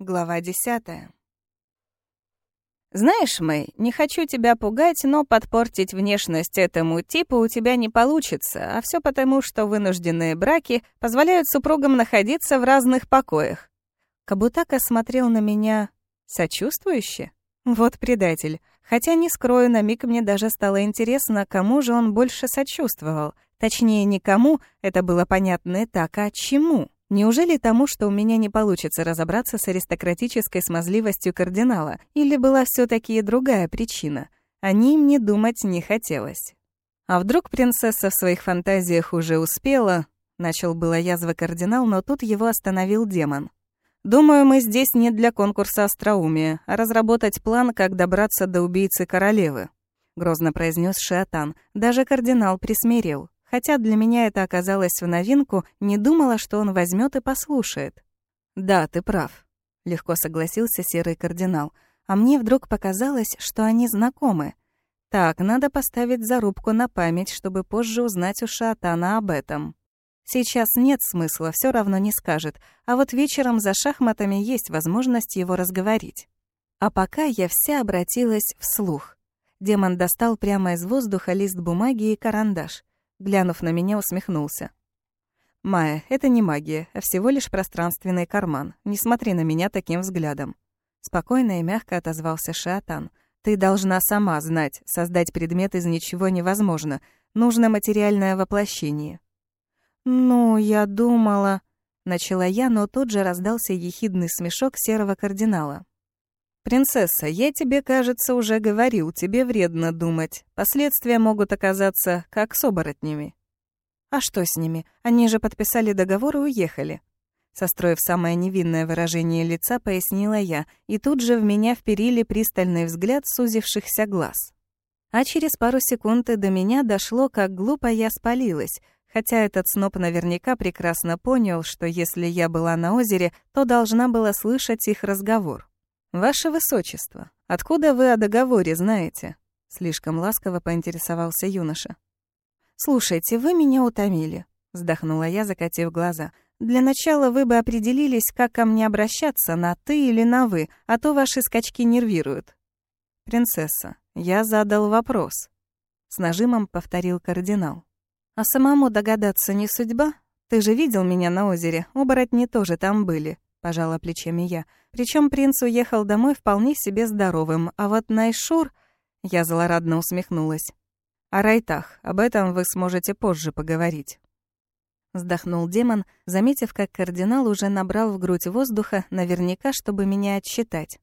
Глава десятая. «Знаешь, Мэй, не хочу тебя пугать, но подпортить внешность этому типу у тебя не получится, а все потому, что вынужденные браки позволяют супругам находиться в разных покоях». Кабутака смотрел на меня сочувствующе. Вот предатель. Хотя, не скрою, на миг мне даже стало интересно, кому же он больше сочувствовал. Точнее, никому, это было понятно и так, а чему? Неужели тому, что у меня не получится разобраться с аристократической смазливостью кардинала, или была все таки другая причина? О ней мне думать не хотелось. А вдруг принцесса в своих фантазиях уже успела? Начал было язва кардинал, но тут его остановил демон. «Думаю, мы здесь не для конкурса остроумия, а разработать план, как добраться до убийцы королевы», — грозно произнес Шиатан. Даже кардинал присмирел. Хотя для меня это оказалось в новинку, не думала, что он возьмет и послушает. «Да, ты прав», — легко согласился серый кардинал. А мне вдруг показалось, что они знакомы. Так, надо поставить зарубку на память, чтобы позже узнать у Шатана об этом. Сейчас нет смысла, все равно не скажет, а вот вечером за шахматами есть возможность его разговорить. А пока я вся обратилась вслух. Демон достал прямо из воздуха лист бумаги и карандаш глянув на меня, усмехнулся. «Майя, это не магия, а всего лишь пространственный карман. Не смотри на меня таким взглядом». Спокойно и мягко отозвался Шиатан. «Ты должна сама знать, создать предмет из ничего невозможно. Нужно материальное воплощение». «Ну, я думала...» Начала я, но тут же раздался ехидный смешок серого кардинала. «Принцесса, я тебе, кажется, уже говорил, тебе вредно думать. Последствия могут оказаться как с оборотнями». «А что с ними? Они же подписали договор и уехали». Состроив самое невинное выражение лица, пояснила я, и тут же в меня вперили пристальный взгляд сузившихся глаз. А через пару секунд и до меня дошло, как глупо я спалилась, хотя этот сноп наверняка прекрасно понял, что если я была на озере, то должна была слышать их разговор. «Ваше Высочество, откуда вы о договоре знаете?» Слишком ласково поинтересовался юноша. «Слушайте, вы меня утомили», — вздохнула я, закатив глаза. «Для начала вы бы определились, как ко мне обращаться, на «ты» или на «вы», а то ваши скачки нервируют». «Принцесса, я задал вопрос», — с нажимом повторил кардинал. «А самому догадаться не судьба? Ты же видел меня на озере, оборотни тоже там были. — пожала плечами я. Причем принц уехал домой вполне себе здоровым, а вот Найшур... Я злорадно усмехнулась. «О Райтах, об этом вы сможете позже поговорить». Вздохнул демон, заметив, как кардинал уже набрал в грудь воздуха, наверняка, чтобы меня отсчитать.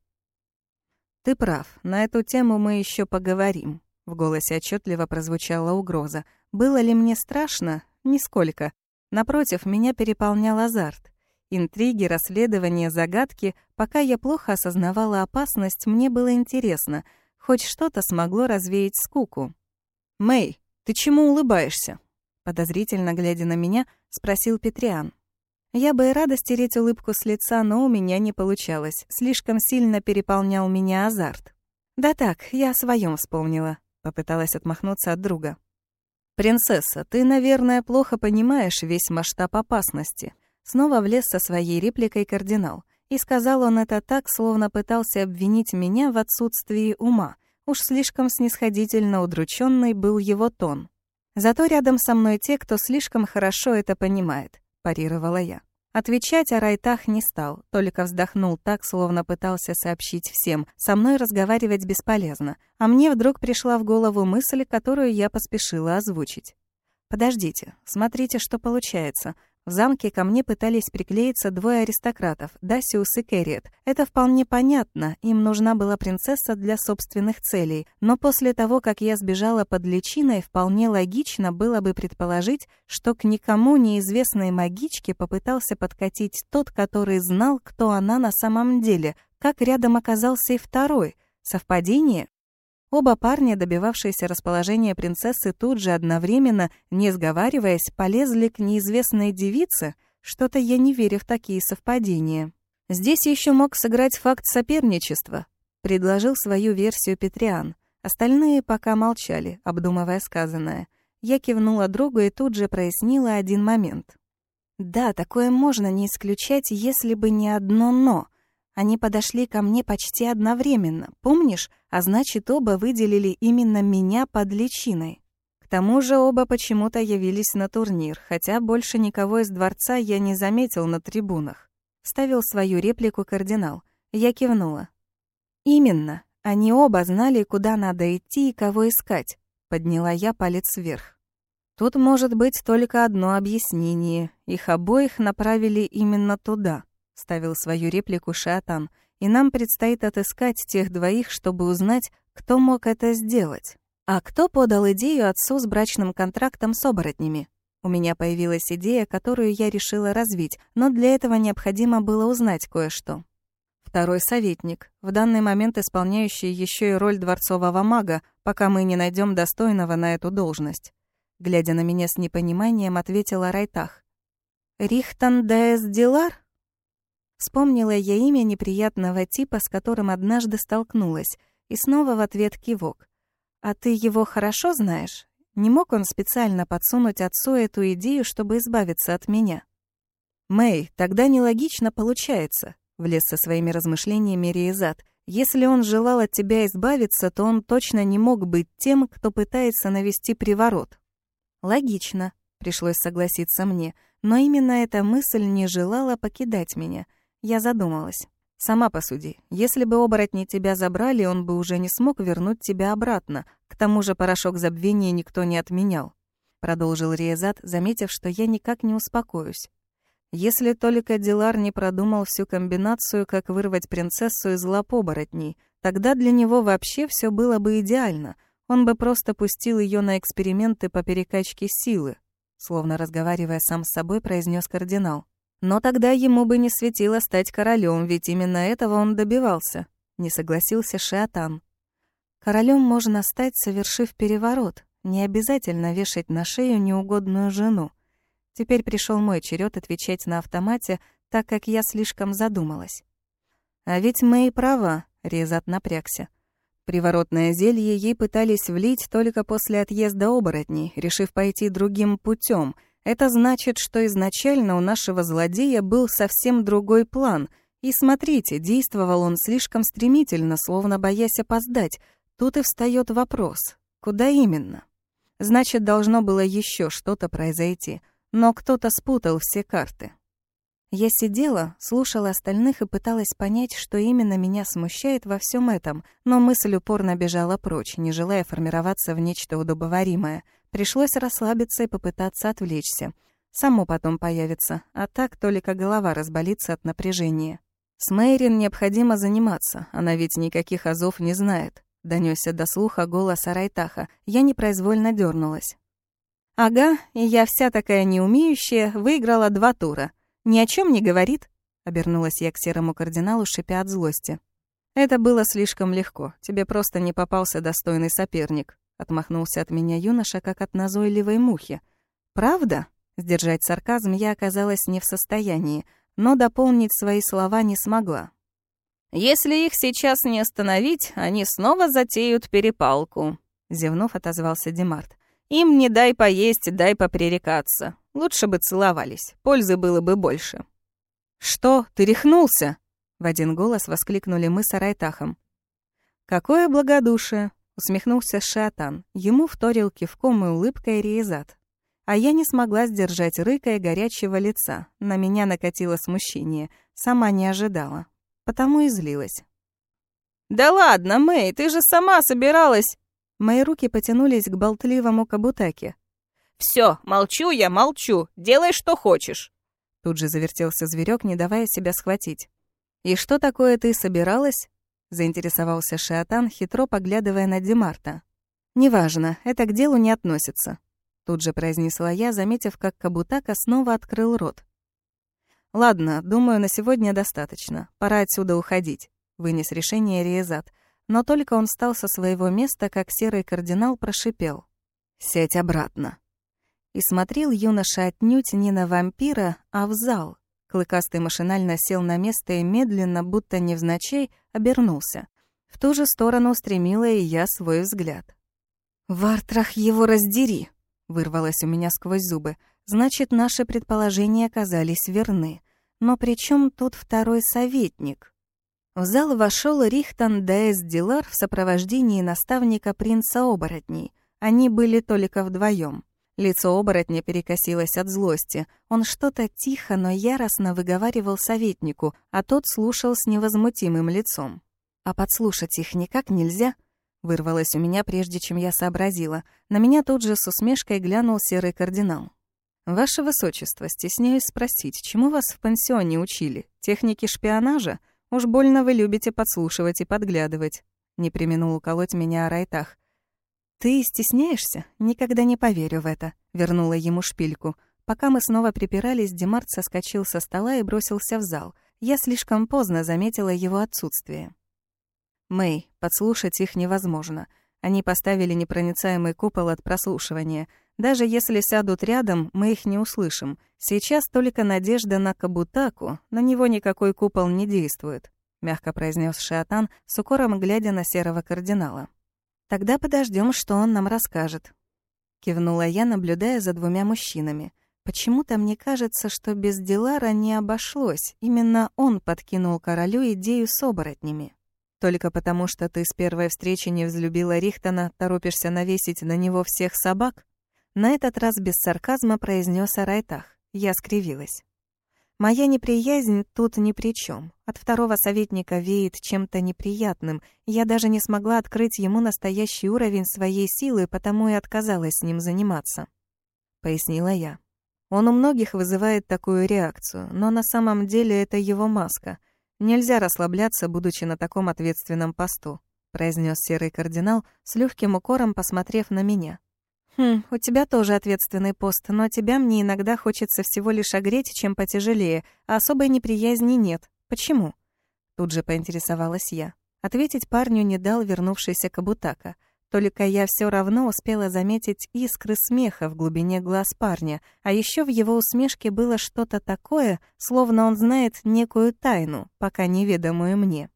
«Ты прав, на эту тему мы еще поговорим», — в голосе отчетливо прозвучала угроза. «Было ли мне страшно? Нисколько. Напротив, меня переполнял азарт. Интриги, расследования, загадки. Пока я плохо осознавала опасность, мне было интересно. Хоть что-то смогло развеять скуку. «Мэй, ты чему улыбаешься?» Подозрительно глядя на меня, спросил Петриан. Я бы и рада стереть улыбку с лица, но у меня не получалось. Слишком сильно переполнял меня азарт. «Да так, я о своем вспомнила», — попыталась отмахнуться от друга. «Принцесса, ты, наверное, плохо понимаешь весь масштаб опасности. Снова влез со своей репликой кардинал. И сказал он это так, словно пытался обвинить меня в отсутствии ума. Уж слишком снисходительно удрученный был его тон. «Зато рядом со мной те, кто слишком хорошо это понимает», — парировала я. Отвечать о райтах не стал, только вздохнул так, словно пытался сообщить всем. Со мной разговаривать бесполезно. А мне вдруг пришла в голову мысль, которую я поспешила озвучить. «Подождите, смотрите, что получается. В замке ко мне пытались приклеиться двое аристократов, Дасиус и Кэрриет. Это вполне понятно, им нужна была принцесса для собственных целей. Но после того, как я сбежала под личиной, вполне логично было бы предположить, что к никому неизвестной магичке попытался подкатить тот, который знал, кто она на самом деле. Как рядом оказался и второй? Совпадение? Оба парня, добивавшиеся расположения принцессы, тут же одновременно, не сговариваясь, полезли к неизвестной девице. Что-то я не верю в такие совпадения. Здесь еще мог сыграть факт соперничества, предложил свою версию Петриан. Остальные пока молчали, обдумывая сказанное. Я кивнула другу и тут же прояснила один момент. Да, такое можно не исключать, если бы не одно «но». Они подошли ко мне почти одновременно, помнишь? А значит, оба выделили именно меня под личиной. К тому же оба почему-то явились на турнир, хотя больше никого из дворца я не заметил на трибунах. Ставил свою реплику кардинал. Я кивнула. «Именно. Они оба знали, куда надо идти и кого искать», — подняла я палец вверх. Тут может быть только одно объяснение. Их обоих направили именно туда, ставил свою реплику Шатан, и нам предстоит отыскать тех двоих, чтобы узнать, кто мог это сделать. А кто подал идею отцу с брачным контрактом с оборотнями? У меня появилась идея, которую я решила развить, но для этого необходимо было узнать кое-что. Второй советник, в данный момент исполняющий еще и роль дворцового мага, пока мы не найдем достойного на эту должность. Глядя на меня с непониманием, ответила Райтах. «Рихтан Даэс Дилар?» Вспомнила я имя неприятного типа, с которым однажды столкнулась, и снова в ответ кивок. «А ты его хорошо знаешь? Не мог он специально подсунуть отцу эту идею, чтобы избавиться от меня?» «Мэй, тогда нелогично получается. Влез со своими размышлениями Риезат. Если он желал от тебя избавиться, то он точно не мог быть тем, кто пытается навести приворот. Логично, пришлось согласиться мне, но именно эта мысль не желала покидать меня. Я задумалась. Сама посуди, если бы оборотни тебя забрали, он бы уже не смог вернуть тебя обратно. К тому же порошок забвения никто не отменял. Продолжил Риезат, заметив, что я никак не успокоюсь. Если только Дилар не продумал всю комбинацию, как вырвать принцессу из лап оборотней, тогда для него вообще все было бы идеально. Он бы просто пустил ее на эксперименты по перекачке силы, словно разговаривая сам с собой, произнес кардинал. Но тогда ему бы не светило стать королем, ведь именно этого он добивался. Не согласился Шиатан. Королем можно стать, совершив переворот. Не обязательно вешать на шею неугодную жену. Теперь пришел мой черед отвечать на автомате, так как я слишком задумалась. А ведь Мэй права, Резат напрягся. Приворотное зелье ей пытались влить только после отъезда оборотней, решив пойти другим путем. Это значит, что изначально у нашего злодея был совсем другой план. И смотрите, действовал он слишком стремительно, словно боясь опоздать. Тут и встает вопрос. Куда именно? Значит, должно было еще что-то произойти — но кто-то спутал все карты. Я сидела, слушала остальных и пыталась понять, что именно меня смущает во всем этом, но мысль упорно бежала прочь, не желая формироваться в нечто удобоваримое. Пришлось расслабиться и попытаться отвлечься. Само потом появится, а так только голова разболится от напряжения. С Мэйрин необходимо заниматься, она ведь никаких азов не знает. Донёсся до слуха голос Арайтаха. Я непроизвольно дернулась. «Ага, и я вся такая неумеющая, выиграла два тура. Ни о чем не говорит», — обернулась я к серому кардиналу, шипя от злости. «Это было слишком легко, тебе просто не попался достойный соперник», — отмахнулся от меня юноша, как от назойливой мухи. «Правда?» — сдержать сарказм я оказалась не в состоянии, но дополнить свои слова не смогла. «Если их сейчас не остановить, они снова затеют перепалку», — зевнув, отозвался Демарт. Им не дай поесть, дай попререкаться. Лучше бы целовались, пользы было бы больше. «Что, ты рехнулся?» — в один голос воскликнули мы с Арайтахом. «Какое благодушие!» — усмехнулся Шатан. Ему вторил кивком и улыбкой Риезат. А я не смогла сдержать рыка и горячего лица. На меня накатило смущение. Сама не ожидала. Потому и злилась. «Да ладно, Мэй, ты же сама собиралась...» Мои руки потянулись к болтливому кабутаке. «Всё, молчу я, молчу. Делай, что хочешь». Тут же завертелся зверек, не давая себя схватить. «И что такое ты собиралась?» — заинтересовался Шиатан, хитро поглядывая на Демарта. «Неважно, это к делу не относится», — тут же произнесла я, заметив, как Кабутака снова открыл рот. «Ладно, думаю, на сегодня достаточно. Пора отсюда уходить», — вынес решение Риезат. Но только он встал со своего места, как серый кардинал прошипел. «Сядь обратно». И смотрел юноша отнюдь не на вампира, а в зал. Клыкастый машинально сел на место и медленно, будто невзначай, обернулся. В ту же сторону устремила и я свой взгляд. «Вартрах его раздери!» — вырвалось у меня сквозь зубы. «Значит, наши предположения оказались верны. Но при чем тут второй советник?» В зал вошел Рихтан Дэс Дилар в сопровождении наставника принца оборотней. Они были только вдвоем. Лицо оборотня перекосилось от злости. Он что-то тихо, но яростно выговаривал советнику, а тот слушал с невозмутимым лицом. «А подслушать их никак нельзя?» Вырвалось у меня, прежде чем я сообразила. На меня тут же с усмешкой глянул серый кардинал. «Ваше Высочество, стесняюсь спросить, чему вас в пансионе учили? Техники шпионажа? Уж больно вы любите подслушивать и подглядывать». Не применул уколоть меня о райтах. «Ты стесняешься? Никогда не поверю в это», — вернула ему шпильку. Пока мы снова припирались, Демарт соскочил со стола и бросился в зал. Я слишком поздно заметила его отсутствие. «Мэй, подслушать их невозможно. Они поставили непроницаемый купол от прослушивания. Даже если сядут рядом, мы их не услышим. Сейчас только надежда на Кабутаку, на него никакой купол не действует», — мягко произнес Шиатан, с укором глядя на серого кардинала. Тогда подождем, что он нам расскажет. Кивнула я, наблюдая за двумя мужчинами. Почему-то мне кажется, что без Дилара не обошлось. Именно он подкинул королю идею с оборотнями. Только потому, что ты с первой встречи не взлюбила Рихтона, торопишься навесить на него всех собак? На этот раз без сарказма произнес Арайтах. Я скривилась. Моя неприязнь тут ни при чем. От второго советника веет чем-то неприятным. Я даже не смогла открыть ему настоящий уровень своей силы, потому и отказалась с ним заниматься. Пояснила я. Он у многих вызывает такую реакцию, но на самом деле это его маска. Нельзя расслабляться, будучи на таком ответственном посту, произнес серый кардинал с легким укором, посмотрев на меня. «Хм, у тебя тоже ответственный пост, но тебя мне иногда хочется всего лишь огреть, чем потяжелее, а особой неприязни нет. Почему?» Тут же поинтересовалась я. Ответить парню не дал вернувшийся Кабутака. Только я все равно успела заметить искры смеха в глубине глаз парня, а еще в его усмешке было что-то такое, словно он знает некую тайну, пока неведомую мне.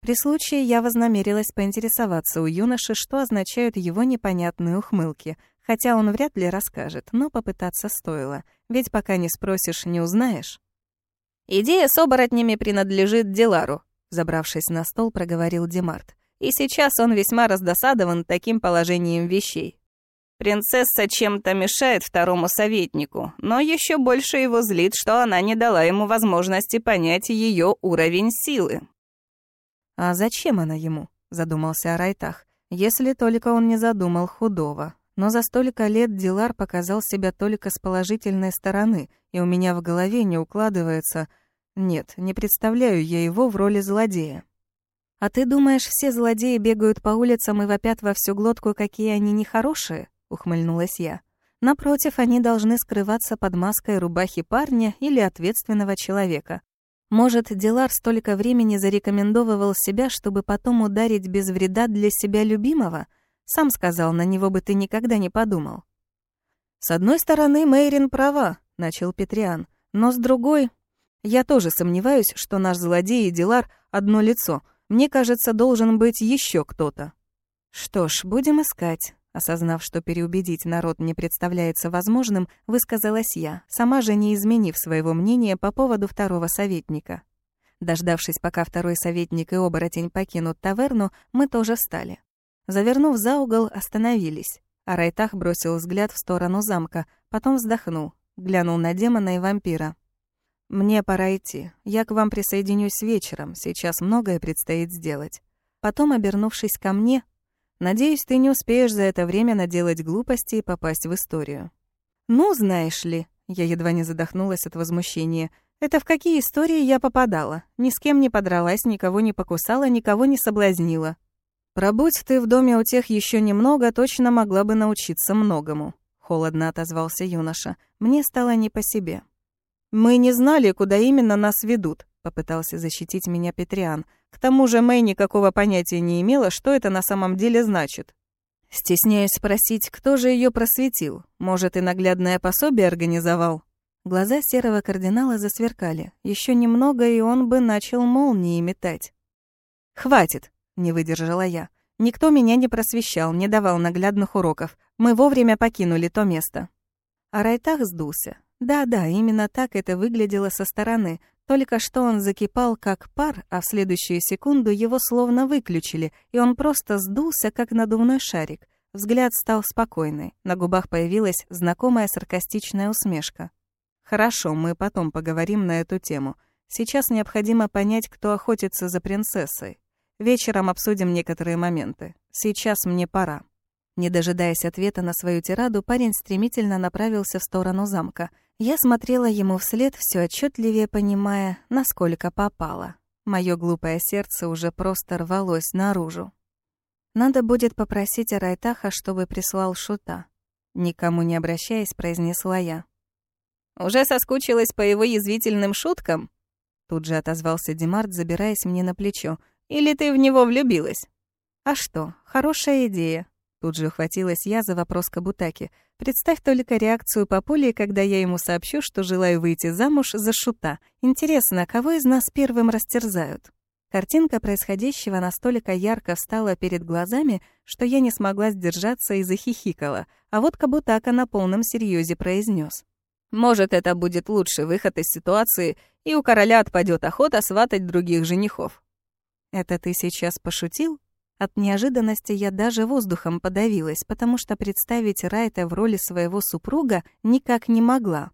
При случае я вознамерилась поинтересоваться у юноши, что означают его непонятные ухмылки, хотя он вряд ли расскажет, но попытаться стоило, ведь пока не спросишь, не узнаешь. «Идея с оборотнями принадлежит Дилару», забравшись на стол, проговорил Демарт. «И сейчас он весьма раздосадован таким положением вещей. Принцесса чем-то мешает второму советнику, но еще больше его злит, что она не дала ему возможности понять ее уровень силы. «А зачем она ему?» — задумался о Райтах. «Если только он не задумал худого. Но за столько лет Дилар показал себя только с положительной стороны, и у меня в голове не укладывается... Нет, не представляю я его в роли злодея». «А ты думаешь, все злодеи бегают по улицам и вопят во всю глотку, какие они нехорошие?» — ухмыльнулась я. «Напротив, они должны скрываться под маской рубахи парня или ответственного человека. Может, Дилар столько времени зарекомендовывал себя, чтобы потом ударить без вреда для себя любимого? Сам сказал, на него бы ты никогда не подумал. «С одной стороны, Мейрин права», — начал Петриан. «Но с другой... Я тоже сомневаюсь, что наш злодей и Дилар — одно лицо. Мне кажется, должен быть еще кто-то». «Что ж, будем искать», Осознав, что переубедить народ не представляется возможным, высказалась я, сама же не изменив своего мнения по поводу второго советника. Дождавшись, пока второй советник и оборотень покинут таверну, мы тоже встали. Завернув за угол, остановились. А Райтах бросил взгляд в сторону замка, потом вздохнул, глянул на демона и вампира. «Мне пора идти. Я к вам присоединюсь вечером, сейчас многое предстоит сделать». Потом, обернувшись ко мне, Надеюсь, ты не успеешь за это время наделать глупости и попасть в историю. Ну, знаешь ли, я едва не задохнулась от возмущения. Это в какие истории я попадала? Ни с кем не подралась, никого не покусала, никого не соблазнила. Пробудь ты в доме у тех еще немного, точно могла бы научиться многому. Холодно отозвался юноша. Мне стало не по себе. Мы не знали, куда именно нас ведут, попытался защитить меня Петриан. К тому же Мэй никакого понятия не имела, что это на самом деле значит. Стесняюсь спросить, кто же ее просветил? Может, и наглядное пособие организовал? Глаза серого кардинала засверкали. Еще немного, и он бы начал молнии метать. «Хватит!» — не выдержала я. «Никто меня не просвещал, не давал наглядных уроков. Мы вовремя покинули то место». А Райтах сдулся. Да-да, именно так это выглядело со стороны. Только что он закипал как пар, а в следующую секунду его словно выключили, и он просто сдулся, как надувной шарик. Взгляд стал спокойный, на губах появилась знакомая саркастичная усмешка. «Хорошо, мы потом поговорим на эту тему. Сейчас необходимо понять, кто охотится за принцессой. Вечером обсудим некоторые моменты. Сейчас мне пора». Не дожидаясь ответа на свою тираду, парень стремительно направился в сторону замка. Я смотрела ему вслед, все отчетливее понимая, насколько попало. Мое глупое сердце уже просто рвалось наружу. Надо будет попросить Арайтаха, чтобы прислал шута. Никому не обращаясь, произнесла я. «Уже соскучилась по его язвительным шуткам?» Тут же отозвался Демарт, забираясь мне на плечо. «Или ты в него влюбилась?» «А что, хорошая идея». Тут же ухватилась я за вопрос Кабутаки. Представь только реакцию Папули, когда я ему сообщу, что желаю выйти замуж за шута. Интересно, кого из нас первым растерзают? Картинка происходящего настолько ярко встала перед глазами, что я не смогла сдержаться и захихикала, а вот Кабутака на полном серьезе произнес: «Может, это будет лучший выход из ситуации, и у короля отпадет охота сватать других женихов». «Это ты сейчас пошутил?» От неожиданности я даже воздухом подавилась, потому что представить Райта в роли своего супруга никак не могла.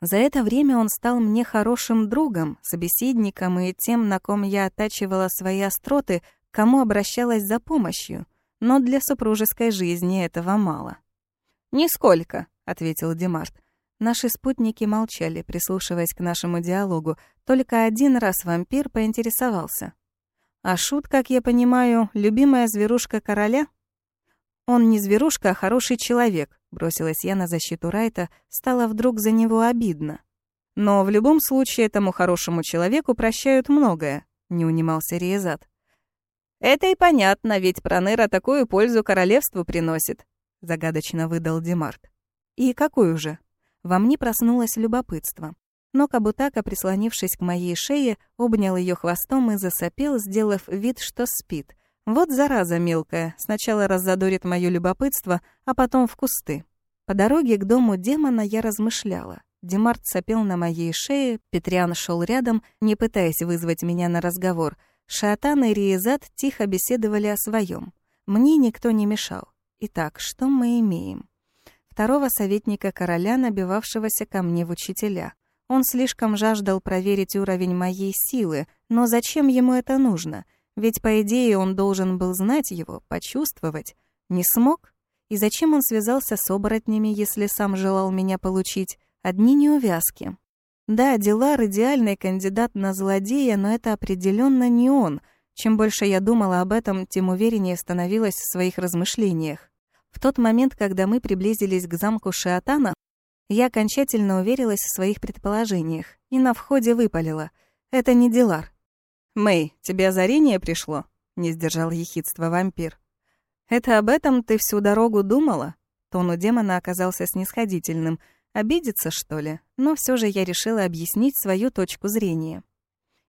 За это время он стал мне хорошим другом, собеседником и тем, на ком я оттачивала свои остроты, кому обращалась за помощью. Но для супружеской жизни этого мало. «Нисколько», — ответил Демарт. Наши спутники молчали, прислушиваясь к нашему диалогу. Только один раз вампир поинтересовался. «А Шут, как я понимаю, любимая зверушка короля?» «Он не зверушка, а хороший человек», — бросилась я на защиту Райта, стало вдруг за него обидно. «Но в любом случае этому хорошему человеку прощают многое», — не унимался Риезат. «Это и понятно, ведь Проныра такую пользу королевству приносит», — загадочно выдал Демарт. «И какую же?» Во мне проснулось любопытство. Но Кабутака, прислонившись к моей шее, обнял ее хвостом и засопел, сделав вид, что спит. Вот зараза мелкая, сначала раззадорит моё любопытство, а потом в кусты. По дороге к дому демона я размышляла. Демарт сопел на моей шее, Петриан шел рядом, не пытаясь вызвать меня на разговор. Шатан и Риезат тихо беседовали о своем. Мне никто не мешал. Итак, что мы имеем? Второго советника короля, набивавшегося ко мне в учителя. Он слишком жаждал проверить уровень моей силы, но зачем ему это нужно — ведь, по идее, он должен был знать его, почувствовать. Не смог? И зачем он связался с оборотнями, если сам желал меня получить? Одни неувязки. Да, Дилар — идеальный кандидат на злодея, но это определенно не он. Чем больше я думала об этом, тем увереннее становилась в своих размышлениях. В тот момент, когда мы приблизились к замку Шиатана, я окончательно уверилась в своих предположениях и на входе выпалила. Это не Дилар. «Мэй, тебе озарение пришло?» — не сдержал ехидство вампир. «Это об этом ты всю дорогу думала?» Тон у демона оказался снисходительным. Обидеться, что ли? Но все же я решила объяснить свою точку зрения.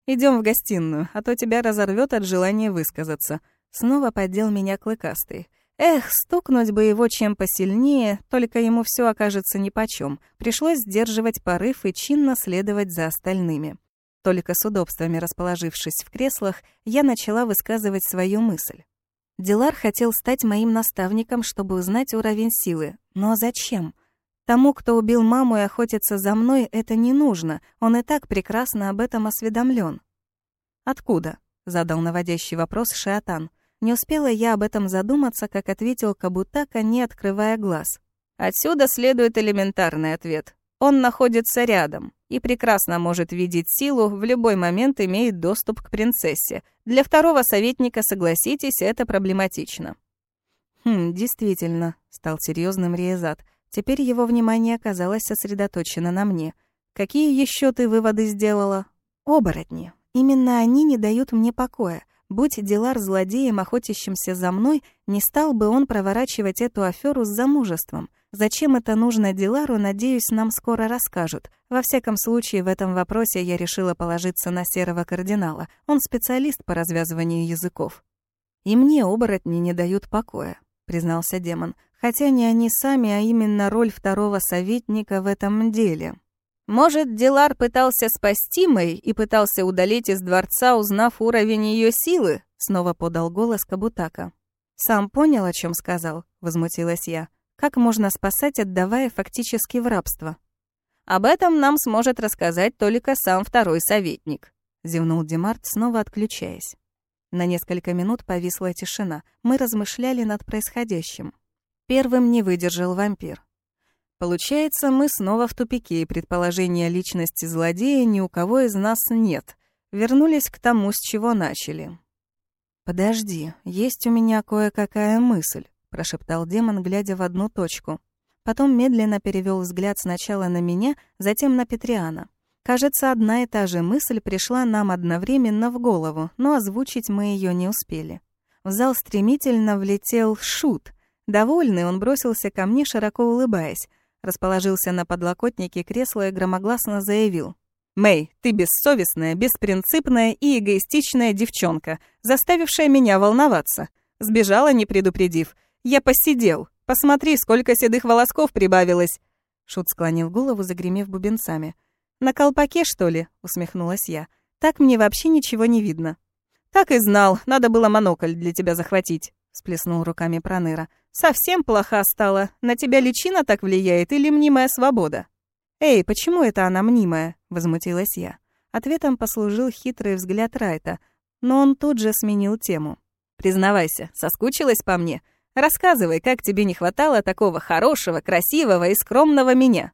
Идем в гостиную, а то тебя разорвет от желания высказаться. Снова поддел меня клыкастый. Эх, стукнуть бы его чем посильнее, только ему все окажется нипочем. Пришлось сдерживать порыв и чинно следовать за остальными. Только с удобствами расположившись в креслах, я начала высказывать свою мысль. Дилар хотел стать моим наставником, чтобы узнать уровень силы. Но зачем? Тому, кто убил маму и охотится за мной, это не нужно. Он и так прекрасно об этом осведомлен. «Откуда?» — задал наводящий вопрос Шиатан. Не успела я об этом задуматься, как ответил Кабутака, не открывая глаз. «Отсюда следует элементарный ответ. Он находится рядом и прекрасно может видеть силу, в любой момент имеет доступ к принцессе. Для второго советника, согласитесь, это проблематично. Хм, действительно, стал серьезным Риезат. Теперь его внимание оказалось сосредоточено на мне. Какие еще ты выводы сделала? Оборотни. Именно они не дают мне покоя. Будь Дилар злодеем, охотящимся за мной, не стал бы он проворачивать эту аферу с замужеством — Зачем это нужно Дилару, надеюсь, нам скоро расскажут. Во всяком случае, в этом вопросе я решила положиться на серого кардинала. Он специалист по развязыванию языков. «И мне оборотни не дают покоя», — признался демон. «Хотя не они сами, а именно роль второго советника в этом деле». Может, Дилар пытался спасти Мэй и пытался удалить из дворца, узнав уровень ее силы? Снова подал голос Кабутака. «Сам понял, о чем сказал?» — возмутилась я. «Как можно спасать, отдавая фактически в рабство?» «Об этом нам сможет рассказать только сам второй советник», — зевнул Демарт, снова отключаясь. На несколько минут повисла тишина. Мы размышляли над происходящим. Первым не выдержал вампир. Получается, мы снова в тупике, и предположения личности злодея ни у кого из нас нет. Вернулись к тому, с чего начали. «Подожди, есть у меня кое-какая мысль», — прошептал демон, глядя в одну точку. Потом медленно перевел взгляд сначала на меня, затем на Петриана. Кажется, одна и та же мысль пришла нам одновременно в голову, но озвучить мы ее не успели. В зал стремительно влетел Шут. Довольный, он бросился ко мне, широко улыбаясь расположился на подлокотнике кресла и громогласно заявил. «Мэй, ты бессовестная, беспринципная и эгоистичная девчонка, заставившая меня волноваться. Сбежала, не предупредив. Я посидел. Посмотри, сколько седых волосков прибавилось!» Шут склонил голову, загремев бубенцами. «На колпаке, что ли?» — усмехнулась я. «Так мне вообще ничего не видно». «Так и знал, надо было монокль для тебя захватить», — сплеснул руками Проныра. Совсем плоха стала. На тебя личина так влияет или мнимая свобода? Эй, почему это она мнимая? Возмутилась я. Ответом послужил хитрый взгляд Райта, но он тут же сменил тему. Признавайся, соскучилась по мне? Рассказывай, как тебе не хватало такого хорошего, красивого и скромного меня.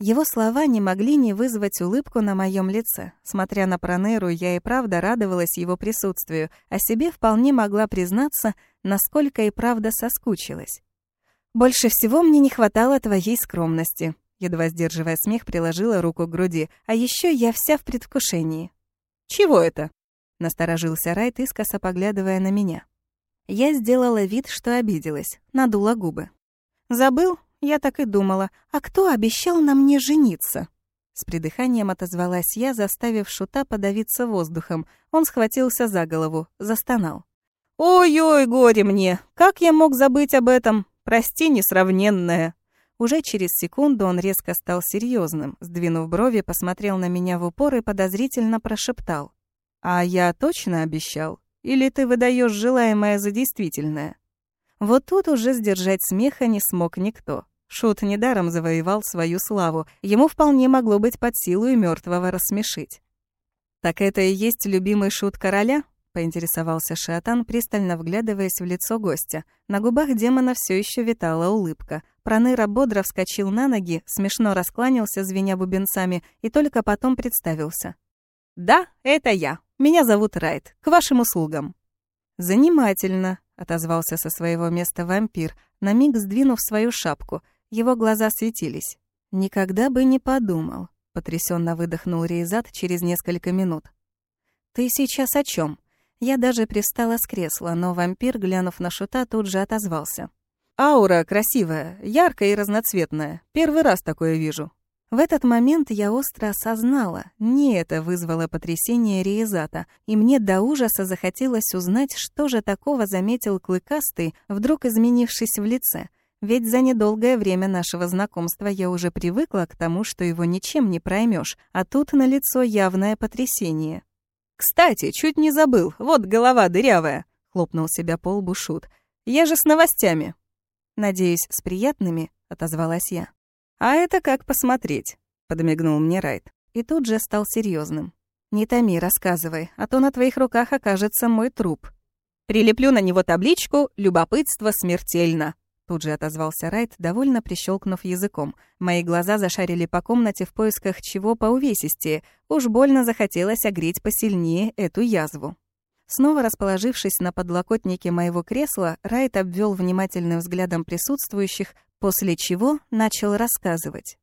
Его слова не могли не вызвать улыбку на моем лице. Смотря на Пронеру, я и правда радовалась его присутствию, а себе вполне могла признаться, насколько и правда соскучилась. «Больше всего мне не хватало твоей скромности», едва сдерживая смех, приложила руку к груди, а еще я вся в предвкушении. «Чего это?» — насторожился Райт, искоса поглядывая на меня. Я сделала вид, что обиделась, надула губы. «Забыл? Я так и думала. А кто обещал на мне жениться? С придыханием отозвалась я, заставив шута подавиться воздухом. Он схватился за голову, застонал. «Ой-ой, горе мне! Как я мог забыть об этом? Прости, несравненная!» Уже через секунду он резко стал серьезным, сдвинув брови, посмотрел на меня в упор и подозрительно прошептал. «А я точно обещал? Или ты выдаешь желаемое за действительное?» Вот тут уже сдержать смеха не смог никто. Шут недаром завоевал свою славу, ему вполне могло быть под силу и мертвого рассмешить. «Так это и есть любимый шут короля?» — поинтересовался Шиатан, пристально вглядываясь в лицо гостя. На губах демона все еще витала улыбка. Проныра бодро вскочил на ноги, смешно раскланялся, звеня бубенцами, и только потом представился. «Да, это я. Меня зовут Райт. К вашим услугам». «Занимательно», — отозвался со своего места вампир, на миг сдвинув свою шапку — его глаза светились. «Никогда бы не подумал», — потрясенно выдохнул Рейзат через несколько минут. «Ты сейчас о чем? Я даже пристала с кресла, но вампир, глянув на шута, тут же отозвался. «Аура красивая, яркая и разноцветная. Первый раз такое вижу». В этот момент я остро осознала, не это вызвало потрясение Риезата, и мне до ужаса захотелось узнать, что же такого заметил Клыкастый, вдруг изменившись в лице — ведь за недолгое время нашего знакомства я уже привыкла к тому, что его ничем не проймешь, а тут на лицо явное потрясение. «Кстати, чуть не забыл, вот голова дырявая», — хлопнул себя по лбу Шут. «Я же с новостями». «Надеюсь, с приятными?» — отозвалась я. «А это как посмотреть», — подмигнул мне Райт. И тут же стал серьезным. «Не томи, рассказывай, а то на твоих руках окажется мой труп. Прилеплю на него табличку «Любопытство смертельно», Тут же отозвался Райт, довольно прищелкнув языком. Мои глаза зашарили по комнате в поисках чего поувесистее. Уж больно захотелось огреть посильнее эту язву. Снова расположившись на подлокотнике моего кресла, Райт обвел внимательным взглядом присутствующих, после чего начал рассказывать.